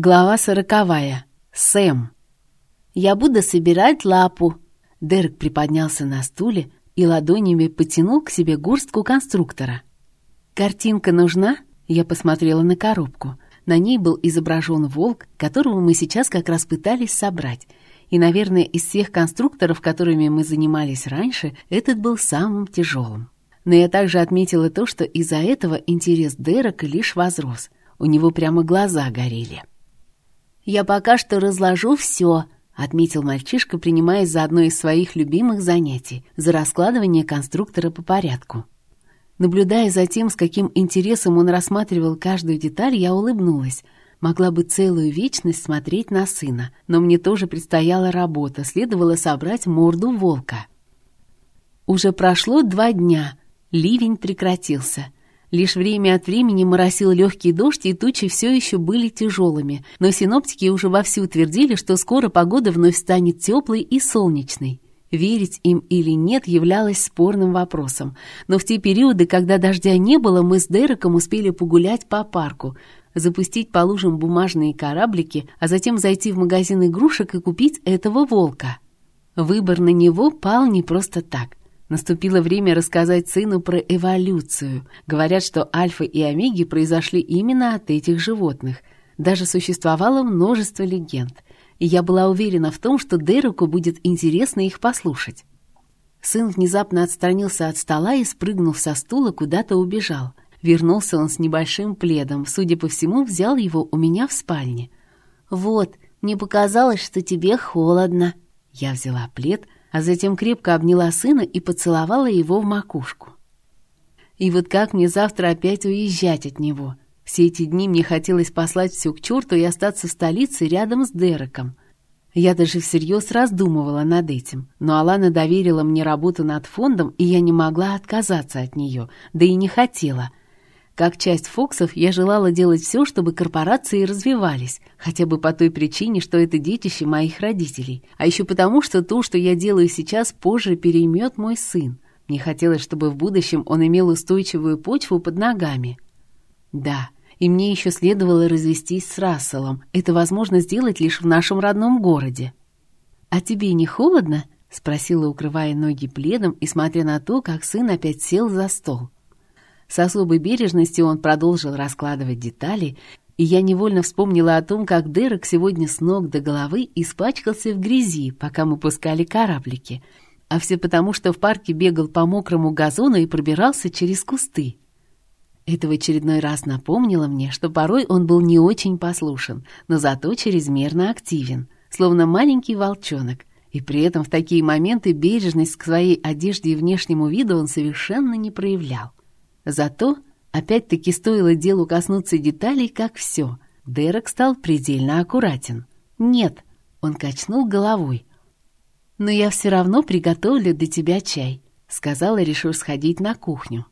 Глава сороковая. Сэм. «Я буду собирать лапу». Дерек приподнялся на стуле и ладонями потянул к себе горстку конструктора. «Картинка нужна?» Я посмотрела на коробку. На ней был изображен волк, которого мы сейчас как раз пытались собрать. И, наверное, из всех конструкторов, которыми мы занимались раньше, этот был самым тяжелым. Но я также отметила то, что из-за этого интерес Дерека лишь возрос. У него прямо глаза горели. «Я пока что разложу все», — отметил мальчишка, принимаясь за одно из своих любимых занятий — за раскладывание конструктора по порядку. Наблюдая за тем, с каким интересом он рассматривал каждую деталь, я улыбнулась. Могла бы целую вечность смотреть на сына, но мне тоже предстояла работа, следовало собрать морду волка. Уже прошло два дня, ливень прекратился — Лишь время от времени моросил легкий дождь, и тучи все еще были тяжелыми, но синоптики уже вовсю утвердили, что скоро погода вновь станет теплой и солнечной. Верить им или нет являлось спорным вопросом. Но в те периоды, когда дождя не было, мы с Дереком успели погулять по парку, запустить по лужам бумажные кораблики, а затем зайти в магазин игрушек и купить этого волка. Выбор на него пал не просто так. Наступило время рассказать сыну про эволюцию. Говорят, что альфа и омеги произошли именно от этих животных. Даже существовало множество легенд. И я была уверена в том, что Дереку будет интересно их послушать. Сын внезапно отстранился от стола и, спрыгнув со стула, куда-то убежал. Вернулся он с небольшим пледом. Судя по всему, взял его у меня в спальне. «Вот, мне показалось, что тебе холодно». Я взяла плед, а затем крепко обняла сына и поцеловала его в макушку. И вот как мне завтра опять уезжать от него? Все эти дни мне хотелось послать все к черту и остаться в столице рядом с Дереком. Я даже всерьез раздумывала над этим, но Алана доверила мне работу над фондом, и я не могла отказаться от нее, да и не хотела — как часть Фоксов я желала делать все, чтобы корпорации развивались, хотя бы по той причине, что это детище моих родителей, а еще потому, что то, что я делаю сейчас, позже переймет мой сын. Мне хотелось, чтобы в будущем он имел устойчивую почву под ногами. Да, и мне еще следовало развестись с Расселом. Это возможно сделать лишь в нашем родном городе. «А тебе не холодно?» — спросила, укрывая ноги пледом и смотря на то, как сын опять сел за стол. С особой бережностью он продолжил раскладывать детали, и я невольно вспомнила о том, как Дерек сегодня с ног до головы испачкался в грязи, пока мы пускали кораблики. А все потому, что в парке бегал по мокрому газону и пробирался через кусты. Это в очередной раз напомнило мне, что порой он был не очень послушен, но зато чрезмерно активен, словно маленький волчонок. И при этом в такие моменты бережность к своей одежде и внешнему виду он совершенно не проявлял. Зато, опять-таки, стоило делу коснуться деталей, как все. Дерек стал предельно аккуратен. «Нет», — он качнул головой. «Но я все равно приготовлю для тебя чай», — сказала, решив сходить на кухню.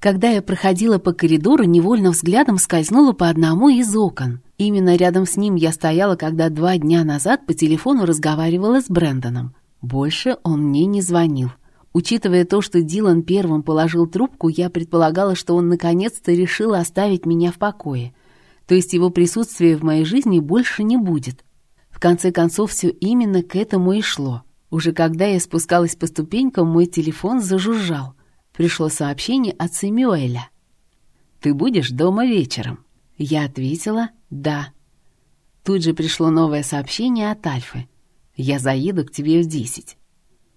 Когда я проходила по коридору, невольно взглядом скользнула по одному из окон. Именно рядом с ним я стояла, когда два дня назад по телефону разговаривала с Брэндоном. Больше он мне не звонил. Учитывая то, что Дилан первым положил трубку, я предполагала, что он наконец-то решил оставить меня в покое. То есть его присутствия в моей жизни больше не будет. В конце концов, все именно к этому и шло. Уже когда я спускалась по ступенькам, мой телефон зажужжал. Пришло сообщение от Сэмюэля. «Ты будешь дома вечером?» Я ответила «да». Тут же пришло новое сообщение от Альфы. «Я заеду к тебе в десять».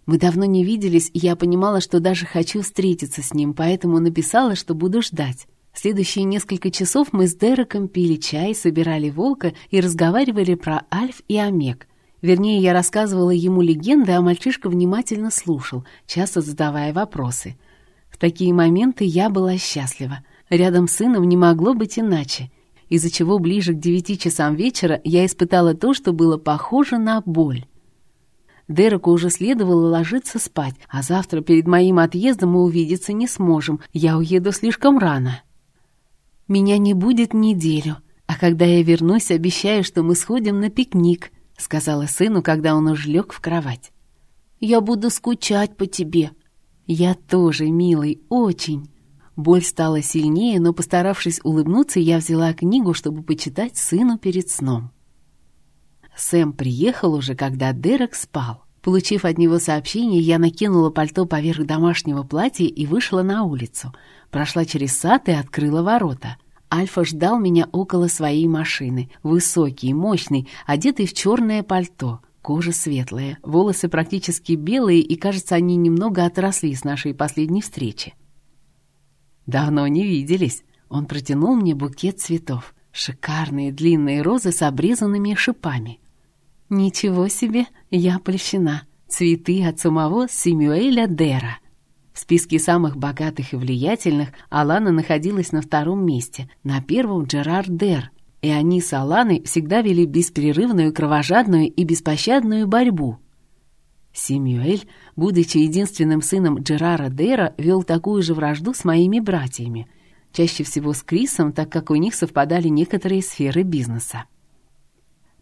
Мы давно не виделись, и я понимала, что даже хочу встретиться с ним, поэтому написала, что буду ждать. Следующие несколько часов мы с Дереком пили чай, собирали волка и разговаривали про Альф и Омег. Вернее, я рассказывала ему легенды, а мальчишка внимательно слушал, часто задавая вопросы. В такие моменты я была счастлива. Рядом с сыном не могло быть иначе, из-за чего ближе к девяти часам вечера я испытала то, что было похоже на боль. Дереку уже следовало ложиться спать, а завтра перед моим отъездом мы увидеться не сможем. Я уеду слишком рано. Меня не будет неделю, а когда я вернусь, обещаю, что мы сходим на пикник, сказала сыну, когда он уже лег в кровать. Я буду скучать по тебе. Я тоже, милый, очень. Боль стала сильнее, но, постаравшись улыбнуться, я взяла книгу, чтобы почитать сыну перед сном. Сэм приехал уже, когда Дерек спал. Получив от него сообщение, я накинула пальто поверх домашнего платья и вышла на улицу. Прошла через сад и открыла ворота. Альфа ждал меня около своей машины. Высокий, мощный, одетый в черное пальто. Кожа светлая, волосы практически белые, и, кажется, они немного отросли с нашей последней встречи. «Давно не виделись». Он протянул мне букет цветов. Шикарные длинные розы с обрезанными шипами. Ничего себе, я польщена. Цветы от самого Симюэля Дера. В списке самых богатых и влиятельных Алана находилась на втором месте, на первом Джерар Дер, и они с Аланой всегда вели беспрерывную, кровожадную и беспощадную борьбу. Симюэль, будучи единственным сыном Джерара Дера, вел такую же вражду с моими братьями, чаще всего с Крисом, так как у них совпадали некоторые сферы бизнеса.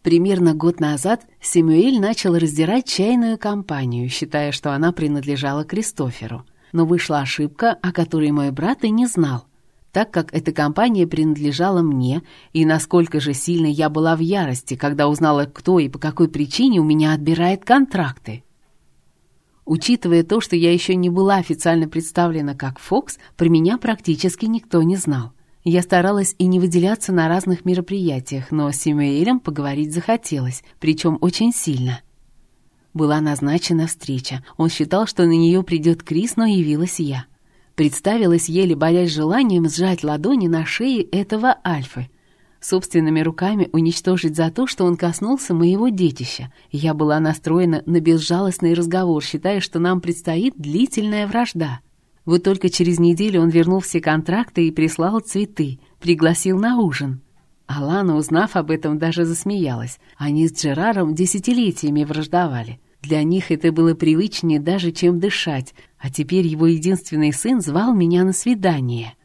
Примерно год назад Симюэль начал раздирать чайную компанию, считая, что она принадлежала Кристоферу. Но вышла ошибка, о которой мой брат и не знал, так как эта компания принадлежала мне, и насколько же сильно я была в ярости, когда узнала, кто и по какой причине у меня отбирает контракты. Учитывая то, что я еще не была официально представлена как Фокс, про меня практически никто не знал. Я старалась и не выделяться на разных мероприятиях, но с Симуэлем поговорить захотелось, причем очень сильно. Была назначена встреча. Он считал, что на нее придет Крис, но явилась я. Представилась, еле борясь желанием сжать ладони на шее этого Альфы. Собственными руками уничтожить за то, что он коснулся моего детища. Я была настроена на безжалостный разговор, считая, что нам предстоит длительная вражда. Вот только через неделю он вернул все контракты и прислал цветы, пригласил на ужин. Алана, узнав об этом, даже засмеялась. Они с Джераром десятилетиями враждовали. Для них это было привычнее даже, чем дышать, а теперь его единственный сын звал меня на свидание.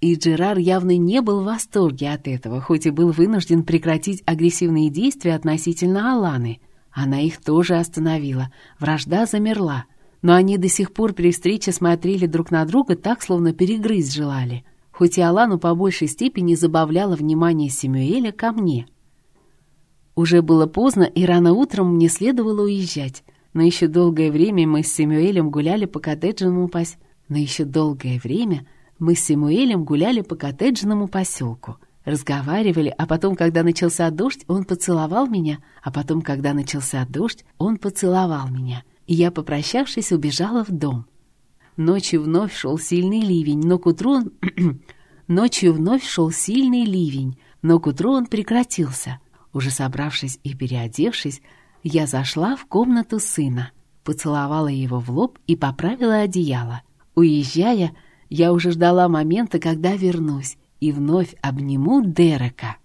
И Джерар явно не был в восторге от этого, хоть и был вынужден прекратить агрессивные действия относительно Аланы. Она их тоже остановила. Вражда замерла но они до сих пор при встрече смотрели друг на друга так, словно перегрызть желали, хоть и Алану по большей степени забавляло внимание Симуэля ко мне. Уже было поздно, и рано утром мне следовало уезжать, но еще долгое время мы с Симуэлем гуляли по коттеджному пос... Но еще долгое время мы с Симуэлем гуляли по коттеджному поселку, разговаривали, а потом, когда начался дождь, он поцеловал меня, а потом, когда начался дождь, он поцеловал меня — и я, попрощавшись, убежала в дом. Ночью вновь шел сильный ливень, но к утру он... Ночью вновь шел сильный ливень, но к утру он прекратился. Уже собравшись и переодевшись, я зашла в комнату сына, поцеловала его в лоб и поправила одеяло. Уезжая, я уже ждала момента, когда вернусь, и вновь обниму Дерека.